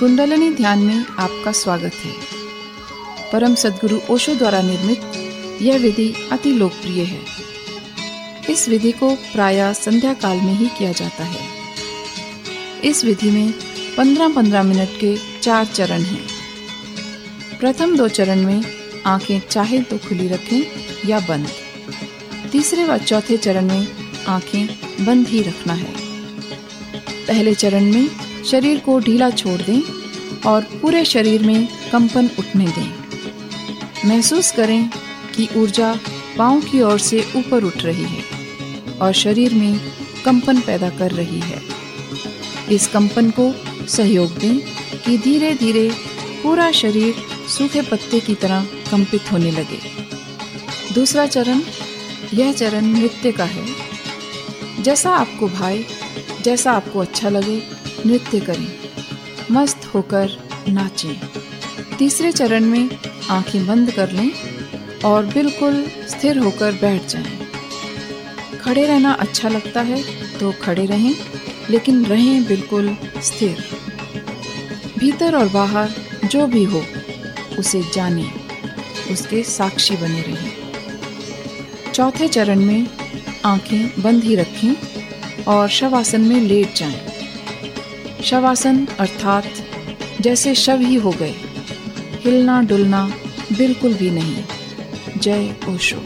कुंडलनी ध्यान में आपका स्वागत है। परम सदगुरु ओशो द्वारा निर्मित यह विधि अति लोकप्रिय है। इस विधि को प्राय संध्या काल में ही किया जाता है। इस विधि में 15-15 मिनट के चार चरण हैं। प्रथम दो चरण में आँखें चाहे तो खुली रखें या बंद। तीसरे व चौथे चरण में आँखें बंद ही रखना है। पहले चरण में शरीर को ढीला छोड़ दें और पूरे शरीर में कंपन उठने दें। महसूस करें कि ऊर्जा पाँव की ओर से ऊपर उठ रही है और शरीर में कंपन पैदा कर रही है। इस कंपन को सहयोग दें कि धीरे धीरे पूरा शरीर सूखे पत्ते की तरह कंपित होने लगे। दूसरा चरण, यह चरण नृत्य का है। जैसा आपको भाए, जैसा आपको अच्छा लगे नृत्य करें मस्त होकर नाचें तीसरे चरण में आँखें बंद कर लें और बिल्कुल स्थिर होकर बैठ जाएँ। खड़े रहना अच्छा लगता है तो खड़े रहें, लेकिन रहें बिल्कुल स्थिर भीतर और बाहर जो भी हो, उसे जाने, उसके साक्षी बने रहें चौथे चरण में आँखें बंद ही रखें और शवासन में लेट जाएँ। शवासन अर्थात जैसे शव ही हो गए। हिलना डुलना बिल्कुल भी नहीं। जय ओशो।